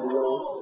video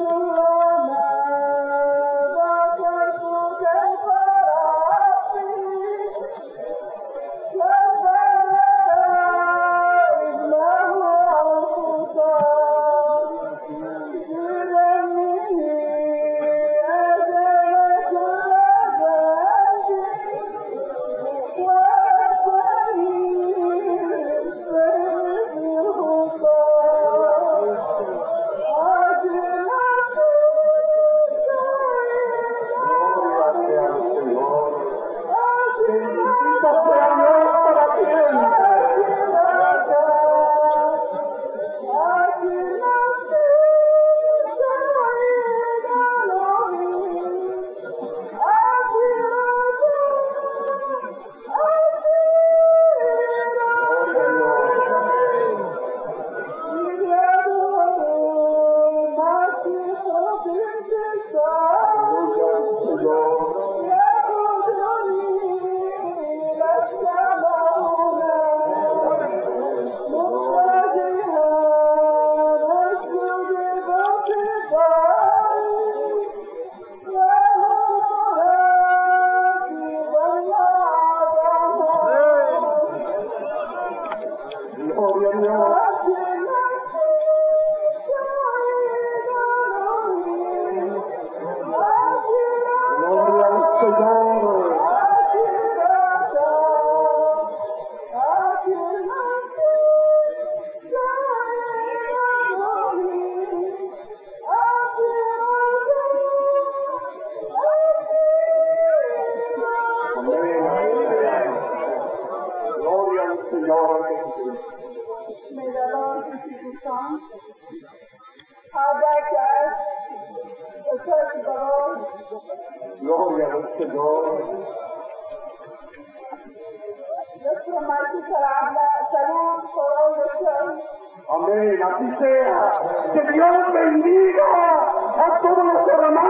Oh. Lord endure. May the Lord receive his song. I'd the church of the Lord. Glory to Amén. Así sea. Que Dios bendiga a todos los hermanos.